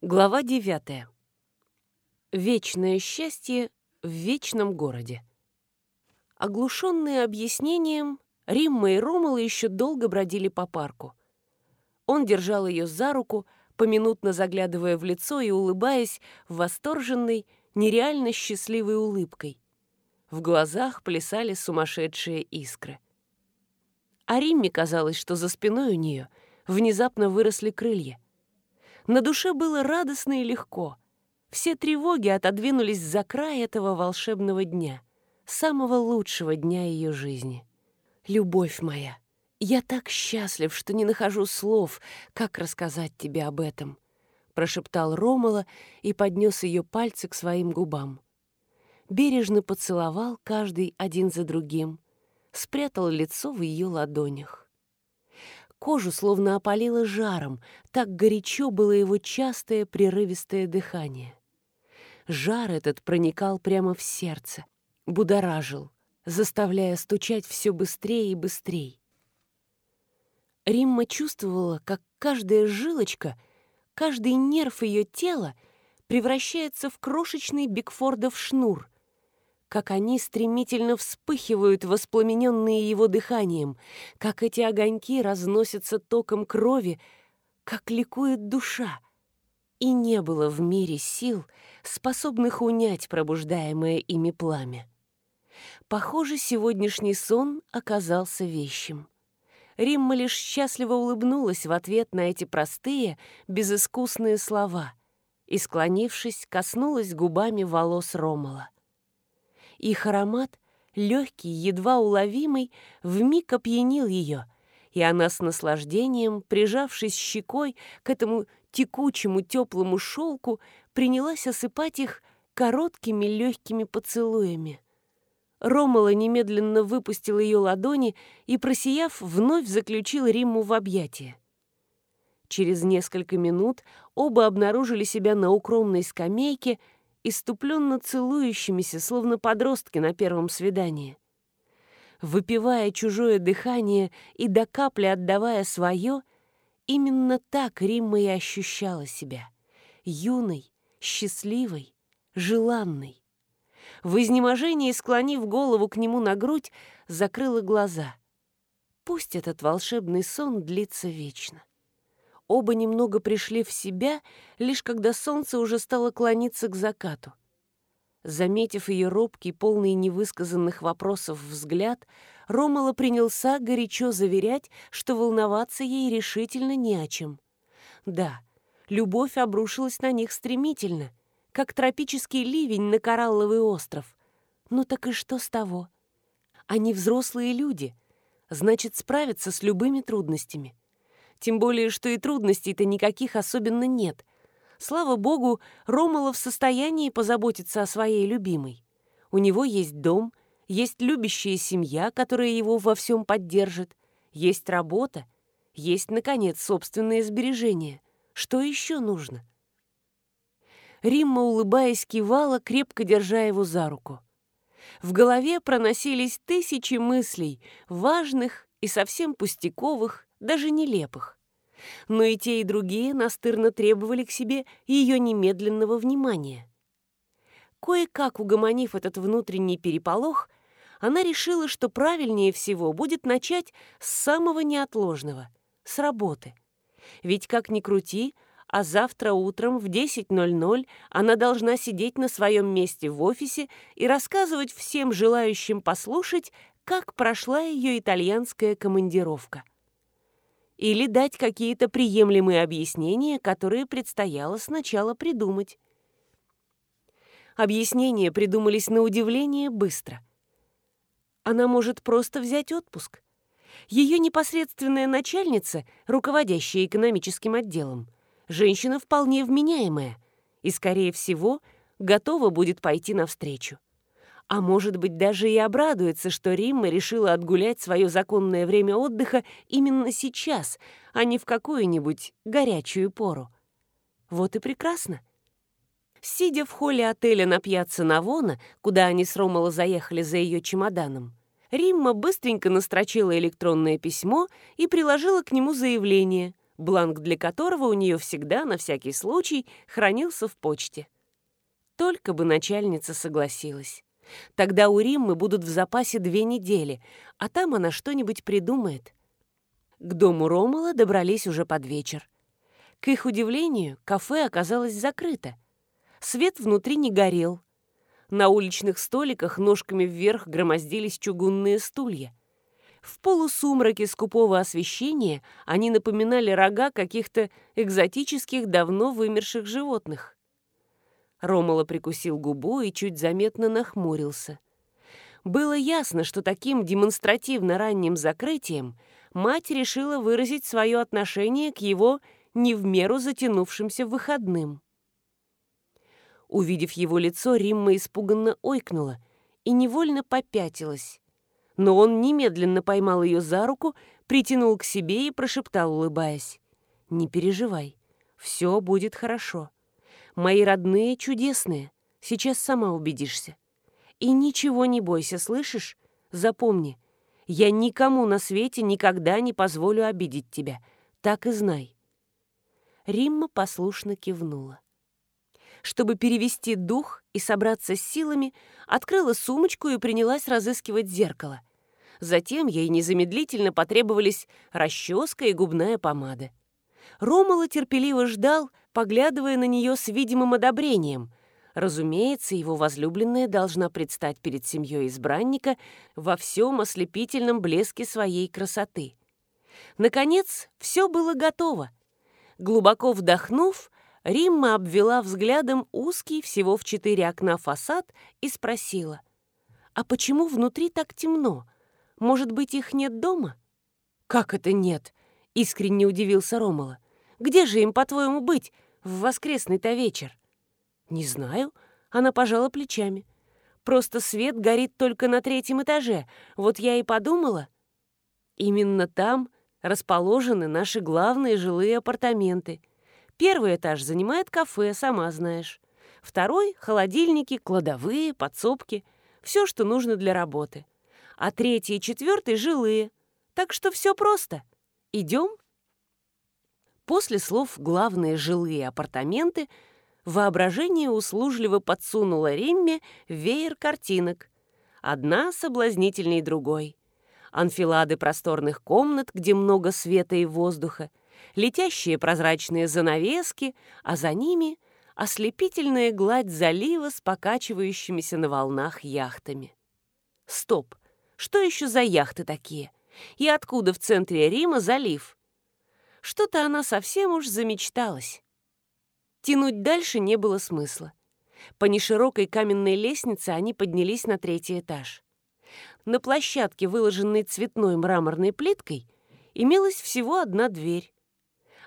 Глава 9. Вечное счастье в вечном городе. Оглушенные объяснением, Римма и Ромала еще долго бродили по парку. Он держал ее за руку, поминутно заглядывая в лицо и улыбаясь восторженной, нереально счастливой улыбкой. В глазах плясали сумасшедшие искры. А Римме казалось, что за спиной у нее внезапно выросли крылья — на душе было радостно и легко. Все тревоги отодвинулись за край этого волшебного дня, самого лучшего дня ее жизни. «Любовь моя, я так счастлив, что не нахожу слов, как рассказать тебе об этом», прошептал Ромала и поднес ее пальцы к своим губам. Бережно поцеловал каждый один за другим, спрятал лицо в ее ладонях. Кожу словно опалило жаром, так горячо было его частое прерывистое дыхание. Жар этот проникал прямо в сердце, будоражил, заставляя стучать все быстрее и быстрее. Римма чувствовала, как каждая жилочка, каждый нерв ее тела превращается в крошечный Бигфордов шнур — как они стремительно вспыхивают, воспламененные его дыханием, как эти огоньки разносятся током крови, как ликует душа. И не было в мире сил, способных унять пробуждаемое ими пламя. Похоже, сегодняшний сон оказался вещим. Римма лишь счастливо улыбнулась в ответ на эти простые, безыскусные слова и, склонившись, коснулась губами волос Ромала. Их аромат, легкий, едва уловимый, вмиг опьянил ее, и она с наслаждением, прижавшись щекой к этому текучему теплому шелку, принялась осыпать их короткими легкими поцелуями. Ромала немедленно выпустил ее ладони и, просияв, вновь заключил Римму в объятия. Через несколько минут оба обнаружили себя на укромной скамейке, иступленно целующимися, словно подростки на первом свидании. Выпивая чужое дыхание и до капли отдавая свое, именно так Римма и ощущала себя. Юной, счастливой, желанной. В изнеможении, склонив голову к нему на грудь, закрыла глаза. Пусть этот волшебный сон длится вечно. Оба немного пришли в себя, лишь когда солнце уже стало клониться к закату. Заметив ее робкий, полный невысказанных вопросов взгляд, Ромала принялся горячо заверять, что волноваться ей решительно не о чем. Да, любовь обрушилась на них стремительно, как тропический ливень на коралловый остров. Ну так и что с того? Они взрослые люди, значит, справятся с любыми трудностями. Тем более, что и трудностей-то никаких особенно нет. Слава богу, Ромала в состоянии позаботиться о своей любимой. У него есть дом, есть любящая семья, которая его во всем поддержит, есть работа, есть, наконец, собственные сбережения. Что еще нужно? Римма, улыбаясь, кивала, крепко держа его за руку. В голове проносились тысячи мыслей, важных и совсем пустяковых, даже нелепых. Но и те, и другие настырно требовали к себе ее немедленного внимания. Кое-как угомонив этот внутренний переполох, она решила, что правильнее всего будет начать с самого неотложного — с работы. Ведь как ни крути, а завтра утром в 10.00 она должна сидеть на своем месте в офисе и рассказывать всем желающим послушать, как прошла ее итальянская командировка или дать какие-то приемлемые объяснения, которые предстояло сначала придумать. Объяснения придумались на удивление быстро. Она может просто взять отпуск. Ее непосредственная начальница, руководящая экономическим отделом, женщина вполне вменяемая и, скорее всего, готова будет пойти навстречу. А может быть, даже и обрадуется, что Римма решила отгулять свое законное время отдыха именно сейчас, а не в какую-нибудь горячую пору. Вот и прекрасно. Сидя в холле отеля на пьяцца Навона, куда они с Ромало заехали за ее чемоданом, Римма быстренько настрочила электронное письмо и приложила к нему заявление, бланк для которого у нее всегда, на всякий случай, хранился в почте. Только бы начальница согласилась. Тогда у Риммы будут в запасе две недели, а там она что-нибудь придумает. К дому Ромала добрались уже под вечер. К их удивлению, кафе оказалось закрыто. Свет внутри не горел. На уличных столиках ножками вверх громоздились чугунные стулья. В полусумраке скупого освещения они напоминали рога каких-то экзотических, давно вымерших животных. Ромала прикусил губу и чуть заметно нахмурился. Было ясно, что таким демонстративно ранним закрытием мать решила выразить свое отношение к его не в меру затянувшимся выходным. Увидев его лицо, Римма испуганно ойкнула и невольно попятилась. Но он немедленно поймал ее за руку, притянул к себе и прошептал, улыбаясь. «Не переживай, все будет хорошо. Мои родные чудесные, сейчас сама убедишься. И ничего не бойся, слышишь? Запомни, я никому на свете никогда не позволю обидеть тебя, так и знай». Римма послушно кивнула. Чтобы перевести дух и собраться с силами, открыла сумочку и принялась разыскивать зеркало. Затем ей незамедлительно потребовались расческа и губная помада. Ромала терпеливо ждал, поглядывая на нее с видимым одобрением. Разумеется, его возлюбленная должна предстать перед семьей избранника во всем ослепительном блеске своей красоты. Наконец, все было готово. Глубоко вдохнув, Римма обвела взглядом узкий всего в четыре окна фасад и спросила, «А почему внутри так темно? Может быть, их нет дома?» «Как это нет?» — искренне удивился Ромала. «Где же им, по-твоему, быть в воскресный-то вечер?» «Не знаю», — она пожала плечами. «Просто свет горит только на третьем этаже. Вот я и подумала». «Именно там расположены наши главные жилые апартаменты. Первый этаж занимает кафе, сама знаешь. Второй — холодильники, кладовые, подсобки. Все, что нужно для работы. А третий и четвертый — жилые. Так что все просто. Идем? После слов «главные жилые апартаменты» воображение услужливо подсунуло Римме веер картинок. Одна соблазнительней другой анфилады просторных комнат, где много света и воздуха, летящие прозрачные занавески, а за ними ослепительная гладь залива с покачивающимися на волнах яхтами. Стоп! Что еще за яхты такие? И откуда в центре Рима залив? Что-то она совсем уж замечталась. Тянуть дальше не было смысла. По неширокой каменной лестнице они поднялись на третий этаж. На площадке, выложенной цветной мраморной плиткой, имелась всего одна дверь.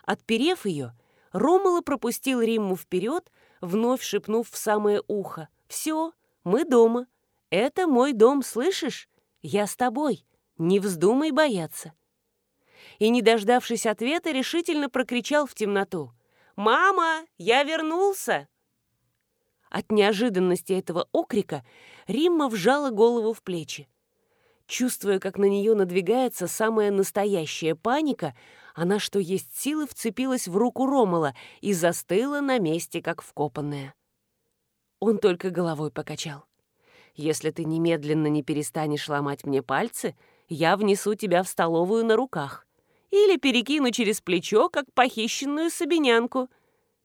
Отперев ее, Ромала пропустил Римму вперед, вновь шепнув в самое ухо. «Все, мы дома. Это мой дом, слышишь? Я с тобой. Не вздумай бояться». И, не дождавшись ответа, решительно прокричал в темноту. «Мама, я вернулся!» От неожиданности этого окрика Римма вжала голову в плечи. Чувствуя, как на нее надвигается самая настоящая паника, она, что есть силы, вцепилась в руку Ромала и застыла на месте, как вкопанная. Он только головой покачал. «Если ты немедленно не перестанешь ломать мне пальцы, я внесу тебя в столовую на руках. Или перекину через плечо, как похищенную собинянку.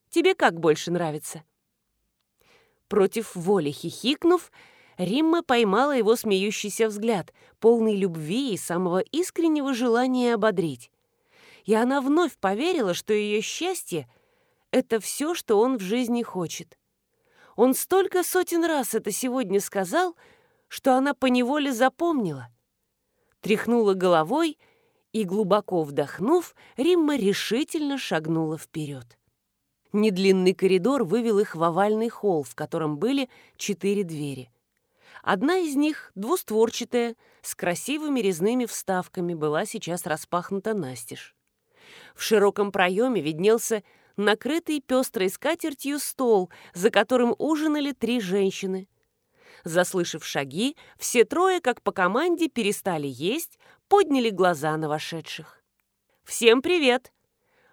Тебе как больше нравится?» Против воли хихикнув, Римма поймала его смеющийся взгляд, полный любви и самого искреннего желания ободрить. И она вновь поверила, что ее счастье — это все, что он в жизни хочет. Он столько сотен раз это сегодня сказал, что она поневоле запомнила. Тряхнула головой и, глубоко вдохнув, Римма решительно шагнула вперед. Недлинный коридор вывел их в овальный холл, в котором были четыре двери. Одна из них, двустворчатая, с красивыми резными вставками, была сейчас распахнута настежь. В широком проеме виднелся накрытый пестрой скатертью стол, за которым ужинали три женщины. Заслышав шаги, все трое, как по команде, перестали есть, подняли глаза на вошедших. «Всем привет!»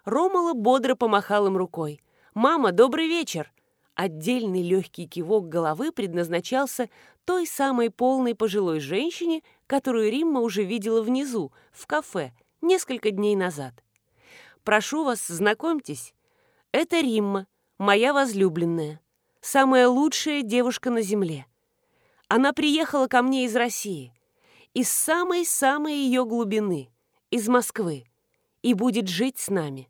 Ромала бодро помахал им рукой. «Мама, добрый вечер!» Отдельный легкий кивок головы предназначался той самой полной пожилой женщине, которую Римма уже видела внизу, в кафе, несколько дней назад. «Прошу вас, знакомьтесь. Это Римма, моя возлюбленная, самая лучшая девушка на земле. Она приехала ко мне из России, из самой-самой ее глубины, из Москвы, и будет жить с нами».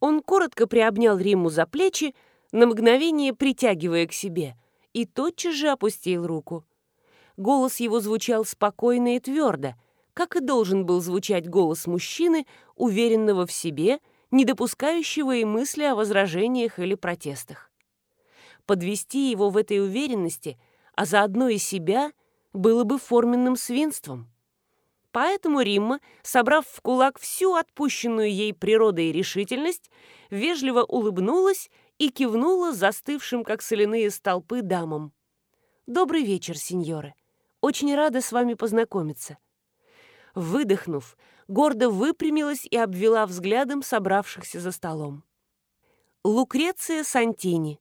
Он коротко приобнял Римму за плечи, на мгновение притягивая к себе, и тотчас же опустил руку. Голос его звучал спокойно и твердо, как и должен был звучать голос мужчины, уверенного в себе, не допускающего и мысли о возражениях или протестах. Подвести его в этой уверенности, а заодно и себя, было бы форменным свинством. Поэтому Римма, собрав в кулак всю отпущенную ей природой решительность, вежливо улыбнулась и кивнула застывшим, как соляные столпы, дамам. «Добрый вечер, сеньоры. Очень рада с вами познакомиться». Выдохнув, гордо выпрямилась и обвела взглядом собравшихся за столом. Лукреция Сантини,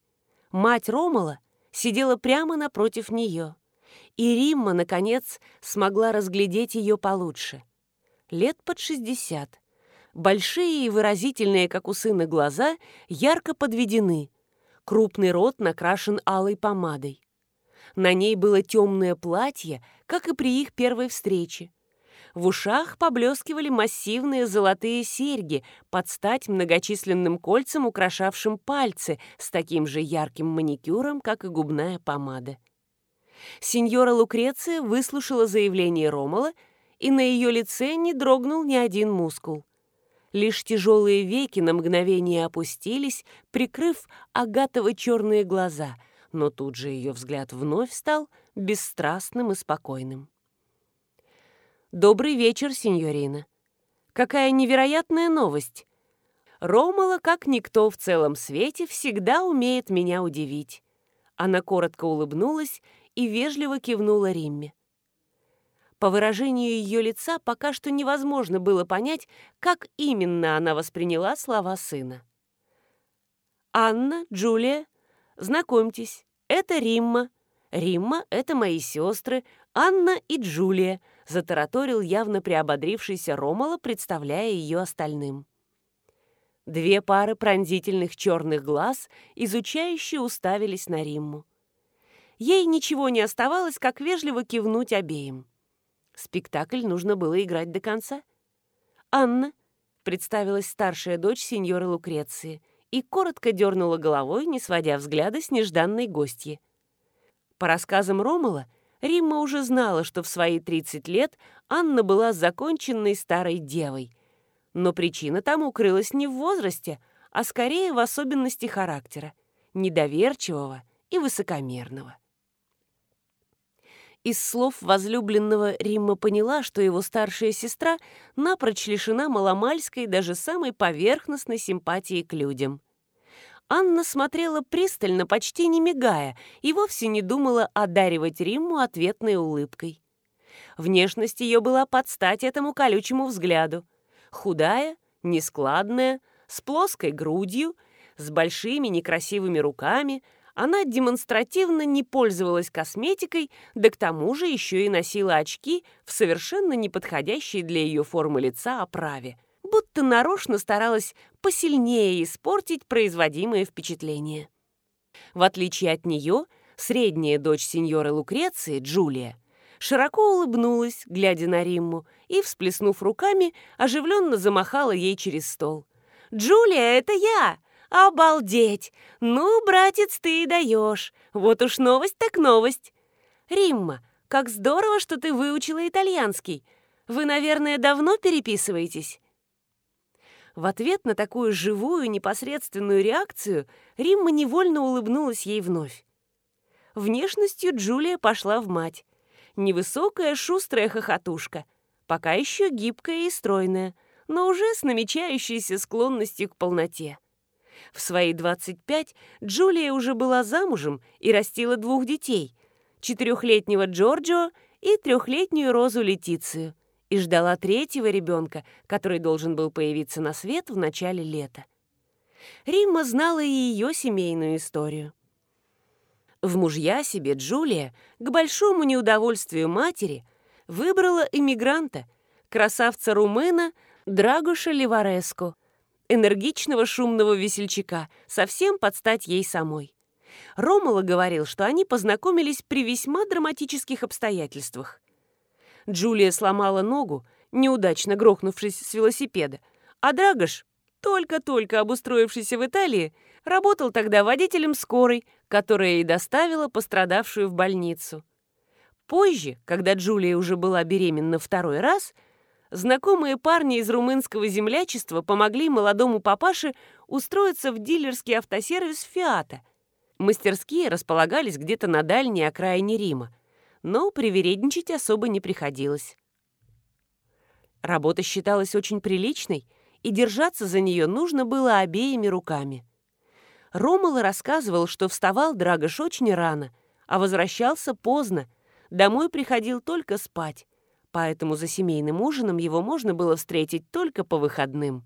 мать Ромала, сидела прямо напротив нее и Римма, наконец, смогла разглядеть ее получше. Лет под шестьдесят. Большие и выразительные, как у сына, глаза ярко подведены. Крупный рот накрашен алой помадой. На ней было темное платье, как и при их первой встрече. В ушах поблескивали массивные золотые серьги под стать многочисленным кольцам, украшавшим пальцы с таким же ярким маникюром, как и губная помада. Сеньора Лукреция выслушала заявление Ромала, и на ее лице не дрогнул ни один мускул. Лишь тяжелые веки на мгновение опустились, прикрыв агатово-черные глаза, но тут же ее взгляд вновь стал бесстрастным и спокойным. «Добрый вечер, сеньорина. Какая невероятная новость!» Ромала, как никто в целом свете, всегда умеет меня удивить. Она коротко улыбнулась и вежливо кивнула Римме. По выражению ее лица пока что невозможно было понять, как именно она восприняла слова сына. «Анна, Джулия, знакомьтесь, это Римма. Римма — это мои сестры, Анна и Джулия», — затараторил явно приободрившийся Ромала, представляя ее остальным. Две пары пронзительных черных глаз изучающе уставились на Римму ей ничего не оставалось, как вежливо кивнуть обеим. Спектакль нужно было играть до конца. «Анна», — представилась старшая дочь сеньоры Лукреции, и коротко дернула головой, не сводя взгляда с нежданной гостьи. По рассказам Ромала, Римма уже знала, что в свои 30 лет Анна была законченной старой девой. Но причина тому укрылась не в возрасте, а скорее в особенности характера, недоверчивого и высокомерного. Из слов возлюбленного Римма поняла, что его старшая сестра напрочь лишена маломальской, даже самой поверхностной симпатии к людям. Анна смотрела пристально, почти не мигая, и вовсе не думала одаривать Римму ответной улыбкой. Внешность ее была под стать этому колючему взгляду. Худая, нескладная, с плоской грудью, с большими некрасивыми руками – она демонстративно не пользовалась косметикой, да к тому же еще и носила очки в совершенно неподходящей для ее формы лица оправе, будто нарочно старалась посильнее испортить производимое впечатление. В отличие от нее, средняя дочь сеньоры Лукреции, Джулия, широко улыбнулась, глядя на Римму, и, всплеснув руками, оживленно замахала ей через стол. «Джулия, это я! «Обалдеть! Ну, братец, ты и даешь! Вот уж новость так новость!» «Римма, как здорово, что ты выучила итальянский! Вы, наверное, давно переписываетесь?» В ответ на такую живую, непосредственную реакцию Римма невольно улыбнулась ей вновь. Внешностью Джулия пошла в мать. Невысокая, шустрая хохотушка, пока еще гибкая и стройная, но уже с намечающейся склонностью к полноте. В свои 25 Джулия уже была замужем и растила двух детей – четырехлетнего Джорджио и трехлетнюю Розу Летицию. и ждала третьего ребенка, который должен был появиться на свет в начале лета. Римма знала и ее семейную историю. В мужья себе Джулия, к большому неудовольствию матери, выбрала иммигранта, красавца румына Драгуша Ливареско, энергичного шумного весельчака, совсем под стать ей самой. Ромала говорил, что они познакомились при весьма драматических обстоятельствах. Джулия сломала ногу, неудачно грохнувшись с велосипеда, а Драгош, только-только обустроившийся в Италии, работал тогда водителем скорой, которая и доставила пострадавшую в больницу. Позже, когда Джулия уже была беременна второй раз, знакомые парни из румынского землячества помогли молодому папаше устроиться в дилерский автосервис «Фиата». Мастерские располагались где-то на дальней окраине Рима, но привередничать особо не приходилось. Работа считалась очень приличной, и держаться за нее нужно было обеими руками. Ромала рассказывал, что вставал Драгош очень рано, а возвращался поздно, домой приходил только спать, поэтому за семейным ужином его можно было встретить только по выходным.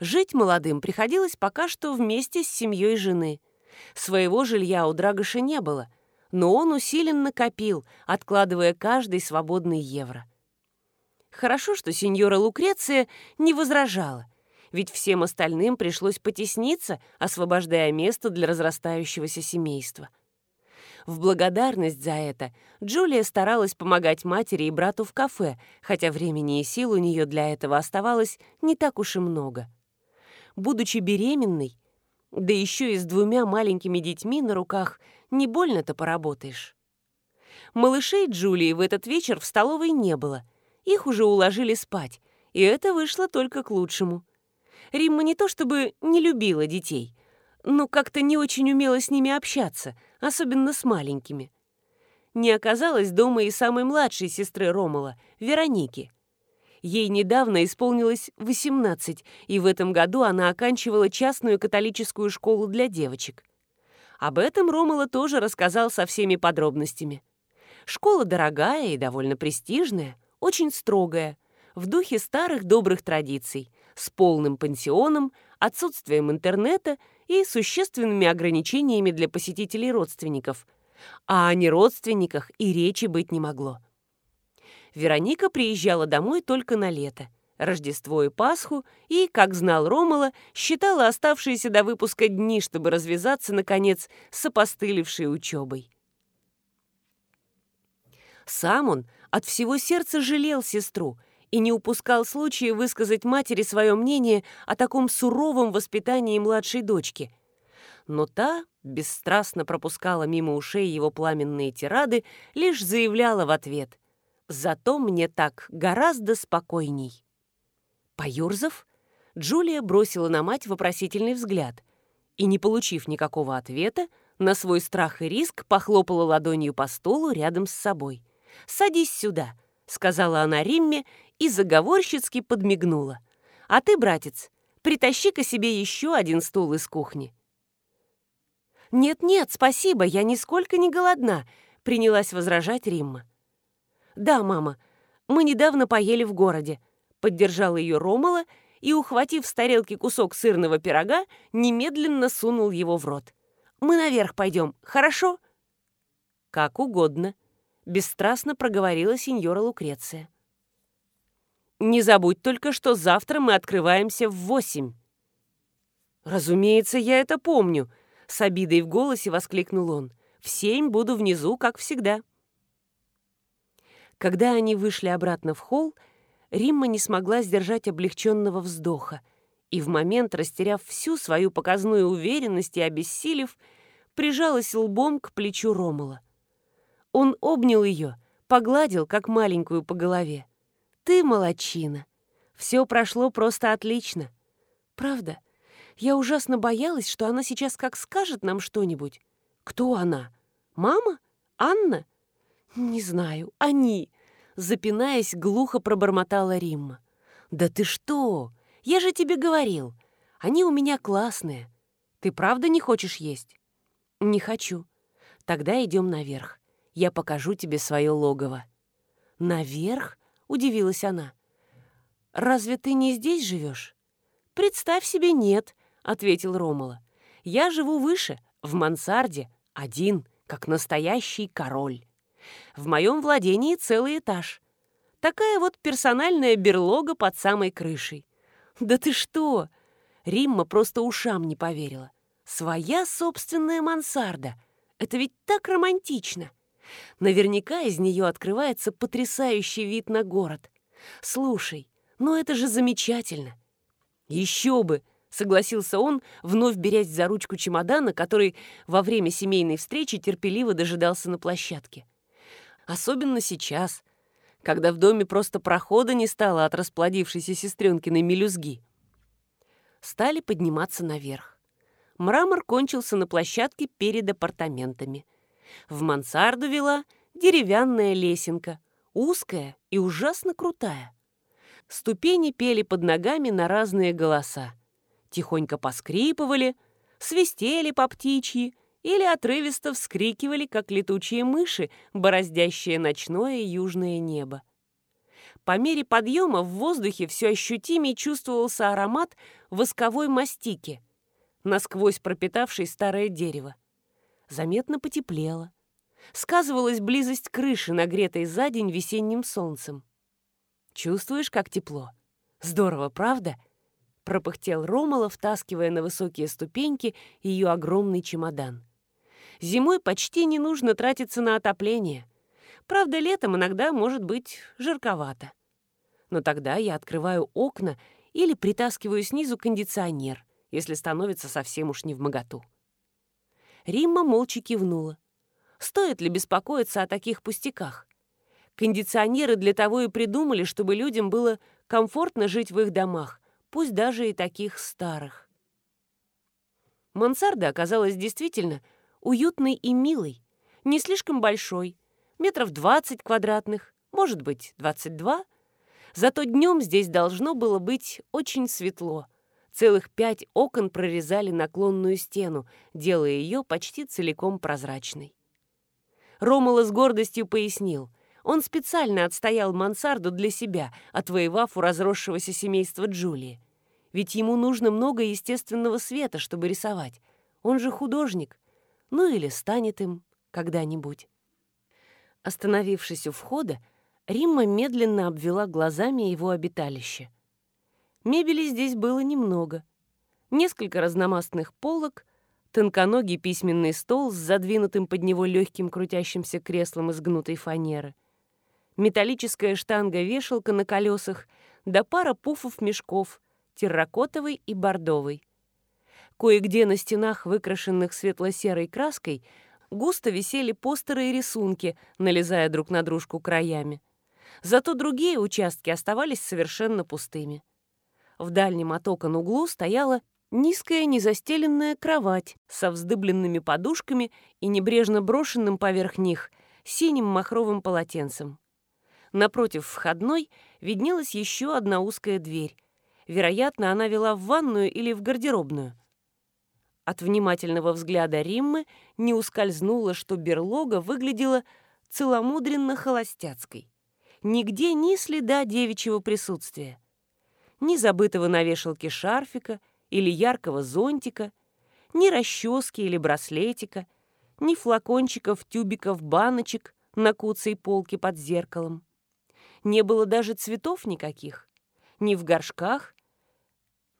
Жить молодым приходилось пока что вместе с семьей жены. Своего жилья у Драгоша не было, но он усиленно копил, откладывая каждый свободный евро. Хорошо, что сеньора Лукреция не возражала, ведь всем остальным пришлось потесниться, освобождая место для разрастающегося семейства. В благодарность за это Джулия старалась помогать матери и брату в кафе, хотя времени и сил у нее для этого оставалось не так уж и много. Будучи беременной, да еще и с двумя маленькими детьми на руках, не больно-то поработаешь. Малышей Джулии в этот вечер в столовой не было. Их уже уложили спать, и это вышло только к лучшему. Римма не то чтобы не любила детей, но как-то не очень умела с ними общаться, особенно с маленькими. Не оказалось дома и самой младшей сестры Ромала, Вероники. Ей недавно исполнилось 18, и в этом году она оканчивала частную католическую школу для девочек. Об этом Ромала тоже рассказал со всеми подробностями. Школа дорогая и довольно престижная, очень строгая, в духе старых добрых традиций, с полным пансионом, отсутствием интернета и существенными ограничениями для посетителей родственников. А о неродственниках и речи быть не могло. Вероника приезжала домой только на лето, Рождество и Пасху, и, как знал Ромала, считала оставшиеся до выпуска дни, чтобы развязаться, наконец, с опостылевшей учебой. Сам он от всего сердца жалел сестру и не упускал случая высказать матери свое мнение о таком суровом воспитании младшей дочки. Но та бесстрастно пропускала мимо ушей его пламенные тирады, лишь заявляла в ответ – Зато мне так гораздо спокойней. Поюрзав, Джулия бросила на мать вопросительный взгляд и, не получив никакого ответа, на свой страх и риск похлопала ладонью по столу рядом с собой. «Садись сюда», — сказала она Римме и заговорщицки подмигнула. «А ты, братец, притащи-ка себе еще один стул из кухни». «Нет-нет, спасибо, я нисколько не голодна», — принялась возражать Римма. «Да, мама, мы недавно поели в городе», — поддержал ее Ромала и, ухватив с тарелки кусок сырного пирога, немедленно сунул его в рот. «Мы наверх пойдем, хорошо?» «Как угодно», — бесстрастно проговорила сеньора Лукреция. «Не забудь только, что завтра мы открываемся в восемь». «Разумеется, я это помню», — с обидой в голосе воскликнул он. «В семь буду внизу, как всегда». Когда они вышли обратно в холл, Римма не смогла сдержать облегченного вздоха и в момент, растеряв всю свою показную уверенность и обессилев, прижалась лбом к плечу Ромала. Он обнял ее, погладил, как маленькую по голове. «Ты молочина. Все прошло просто отлично. Правда, я ужасно боялась, что она сейчас как скажет нам что-нибудь. Кто она? Мама? Анна?» «Не знаю, они!» Запинаясь, глухо пробормотала Римма. «Да ты что? Я же тебе говорил. Они у меня классные. Ты правда не хочешь есть?» «Не хочу. Тогда идем наверх. Я покажу тебе свое логово». «Наверх?» — удивилась она. «Разве ты не здесь живешь?» «Представь себе, нет», — ответил Ромала. «Я живу выше, в мансарде, один, как настоящий король. В моем владении целый этаж. Такая вот персональная берлога под самой крышей. Да ты что? Римма просто ушам не поверила. Своя собственная мансарда. Это ведь так романтично. Наверняка из нее открывается потрясающий вид на город. Слушай, ну это же замечательно. Еще бы, согласился он, вновь берясь за ручку чемодана, который во время семейной встречи терпеливо дожидался на площадке. Особенно сейчас, когда в доме просто прохода не стало от расплодившейся сестренкиной мелюзги. Стали подниматься наверх. Мрамор кончился на площадке перед апартаментами. В мансарду вела деревянная лесенка, узкая и ужасно крутая. Ступени пели под ногами на разные голоса. Тихонько поскрипывали, свистели по птичьи или отрывисто вскрикивали, как летучие мыши, бороздящие ночное южное небо. По мере подъема в воздухе все ощутимее чувствовался аромат восковой мастики, насквозь пропитавший старое дерево. Заметно потеплело. Сказывалась близость крыши, нагретой за день весенним солнцем. Чувствуешь, как тепло? Здорово, правда?» пропыхтел Ромала, втаскивая на высокие ступеньки ее огромный чемодан. Зимой почти не нужно тратиться на отопление. Правда, летом иногда может быть жарковато. Но тогда я открываю окна или притаскиваю снизу кондиционер, если становится совсем уж не в моготу. Римма молча кивнула. Стоит ли беспокоиться о таких пустяках? Кондиционеры для того и придумали, чтобы людям было комфортно жить в их домах, пусть даже и таких старых. Мансарда оказалась действительно уютный и милый, не слишком большой, метров 20 квадратных, может быть, 22. Зато днем здесь должно было быть очень светло. Целых пять окон прорезали наклонную стену, делая ее почти целиком прозрачной. Ромала с гордостью пояснил. Он специально отстоял мансарду для себя, отвоевав у разросшегося семейства Джулии. Ведь ему нужно много естественного света, чтобы рисовать. Он же художник ну или станет им когда-нибудь. Остановившись у входа, Римма медленно обвела глазами его обиталище. Мебели здесь было немного. Несколько разномастных полок, тонконогий письменный стол с задвинутым под него легким крутящимся креслом из гнутой фанеры, металлическая штанга-вешалка на колесах да пара пуфов-мешков, терракотовый и бордовый. Кое-где на стенах, выкрашенных светло-серой краской, густо висели постеры и рисунки, налезая друг на дружку краями. Зато другие участки оставались совершенно пустыми. В дальнем от окон углу стояла низкая незастеленная кровать со вздыбленными подушками и небрежно брошенным поверх них синим махровым полотенцем. Напротив входной виднелась еще одна узкая дверь. Вероятно, она вела в ванную или в гардеробную — от внимательного взгляда Риммы не ускользнуло, что берлога выглядела целомудренно-холостяцкой. Нигде ни следа девичьего присутствия. Ни забытого на вешалке шарфика или яркого зонтика, ни расчески или браслетика, ни флакончиков, тюбиков, баночек на куцей полке под зеркалом. Не было даже цветов никаких. Ни в горшках,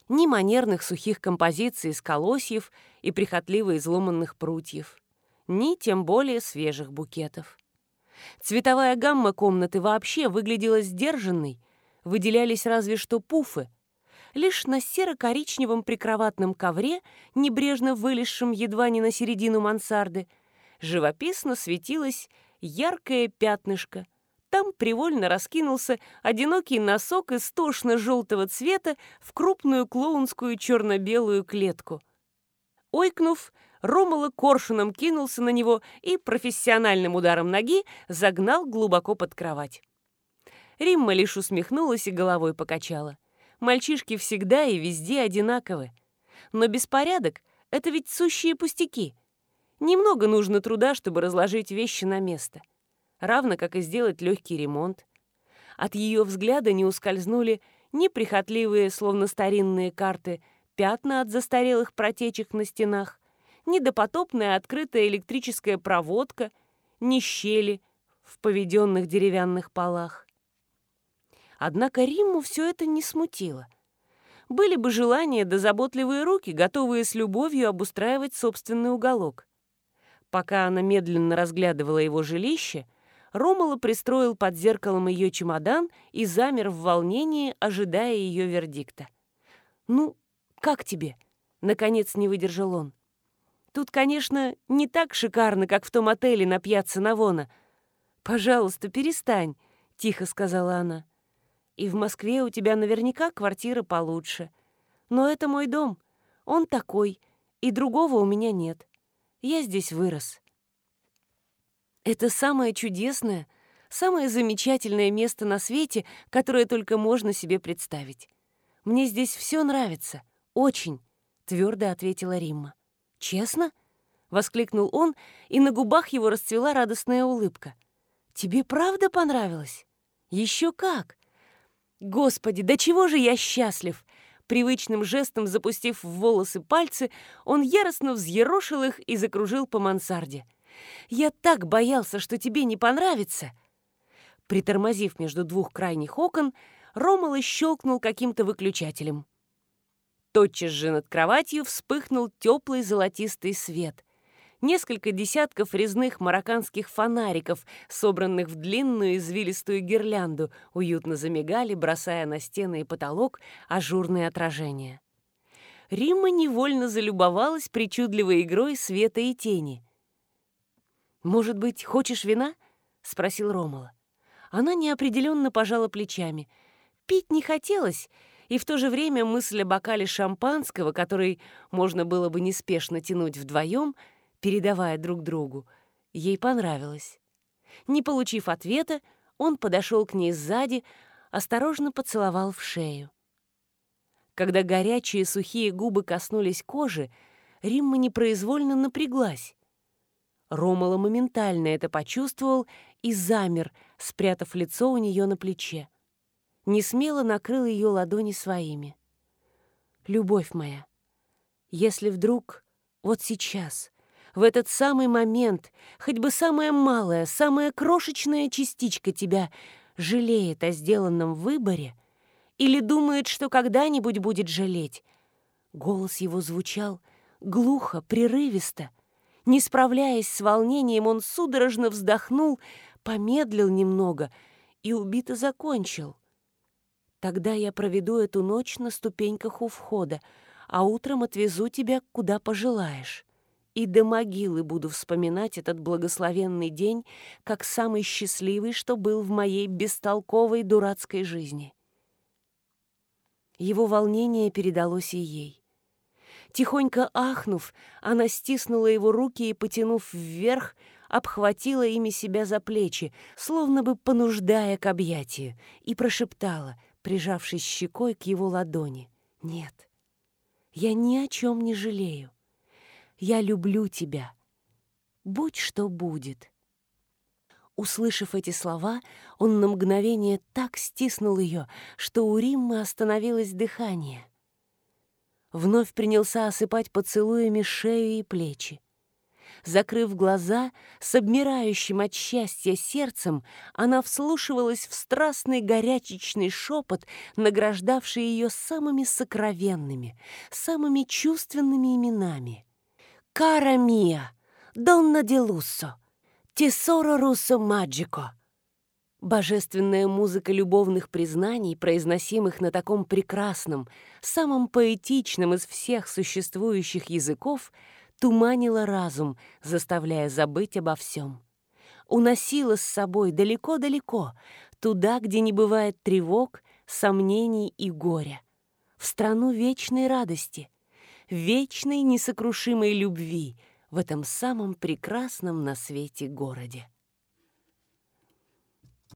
ни манерных сухих композиций из колосьев и прихотливо изломанных прутьев, ни тем более свежих букетов. Цветовая гамма комнаты вообще выглядела сдержанной, выделялись разве что пуфы. Лишь на серо-коричневом прикроватном ковре, небрежно вылезшем едва не на середину мансарды, живописно светилось яркое пятнышко — там привольно раскинулся одинокий носок из тошно-желтого цвета в крупную клоунскую черно-белую клетку. Ойкнув, Ромала коршуном кинулся на него и профессиональным ударом ноги загнал глубоко под кровать. Римма лишь усмехнулась и головой покачала. Мальчишки всегда и везде одинаковы. Но беспорядок — это ведь сущие пустяки. Немного нужно труда, чтобы разложить вещи на место. — равно как и сделать легкий ремонт. От ее взгляда не ускользнули ни прихотливые, словно старинные карты, пятна от застарелых протечек на стенах, ни допотопная открытая электрическая проводка, ни щели в поведенных деревянных полах. Однако Римму все это не смутило. Были бы желания да заботливые руки, готовые с любовью обустраивать собственный уголок. Пока она медленно разглядывала его жилище, Ромала пристроил под зеркалом ее чемодан и замер в волнении, ожидая ее вердикта. «Ну, как тебе?» — наконец не выдержал он. «Тут, конечно, не так шикарно, как в том отеле на пьяце Навона. Пожалуйста, перестань», — тихо сказала она. «И в Москве у тебя наверняка квартира получше. Но это мой дом. Он такой, и другого у меня нет. Я здесь вырос». Это самое чудесное, самое замечательное место на свете, которое только можно себе представить. Мне здесь все нравится. Очень, твердо ответила Римма. Честно? воскликнул он, и на губах его расцвела радостная улыбка. Тебе правда понравилось? Еще как! Господи, до чего же я счастлив! Привычным жестом запустив в волосы пальцы, он яростно взъерошил их и закружил по мансарде. Я так боялся, что тебе не понравится!» Притормозив между двух крайних окон, Ромала щелкнул каким-то выключателем. Тотчас же над кроватью вспыхнул теплый золотистый свет. Несколько десятков резных марокканских фонариков, собранных в длинную извилистую гирлянду, уютно замигали, бросая на стены и потолок ажурные отражения. Римма невольно залюбовалась причудливой игрой света и тени. «Может быть, хочешь вина?» — спросил Ромала. Она неопределенно пожала плечами. Пить не хотелось, и в то же время мысль о бокале шампанского, который можно было бы неспешно тянуть вдвоем, передавая друг другу, ей понравилась. Не получив ответа, он подошел к ней сзади, осторожно поцеловал в шею. Когда горячие сухие губы коснулись кожи, Римма непроизвольно напряглась. Ромала моментально это почувствовал и замер, спрятав лицо у нее на плече. Не смело накрыл ее ладони своими. «Любовь моя, если вдруг, вот сейчас, в этот самый момент, хоть бы самая малая, самая крошечная частичка тебя жалеет о сделанном выборе или думает, что когда-нибудь будет жалеть», голос его звучал глухо, прерывисто, не справляясь с волнением, он судорожно вздохнул, помедлил немного и убито закончил. Тогда я проведу эту ночь на ступеньках у входа, а утром отвезу тебя, куда пожелаешь. И до могилы буду вспоминать этот благословенный день как самый счастливый, что был в моей бестолковой дурацкой жизни. Его волнение передалось и ей. Тихонько ахнув, она стиснула его руки и, потянув вверх, обхватила ими себя за плечи, словно бы понуждая к объятию, и прошептала, прижавшись щекой к его ладони. «Нет, я ни о чем не жалею. Я люблю тебя. Будь что будет». Услышав эти слова, он на мгновение так стиснул ее, что у Риммы остановилось дыхание — вновь принялся осыпать поцелуями шею и плечи. Закрыв глаза, с обмирающим от счастья сердцем, она вслушивалась в страстный горячечный шепот, награждавший ее самыми сокровенными, самыми чувственными именами. «Кара мия! Донна ди Луссо! Тесоро руссо маджико!» Божественная музыка любовных признаний, произносимых на таком прекрасном, самом поэтичном из всех существующих языков, туманила разум, заставляя забыть обо всем. Уносила с собой далеко-далеко, туда, где не бывает тревог, сомнений и горя, в страну вечной радости, вечной несокрушимой любви в этом самом прекрасном на свете городе.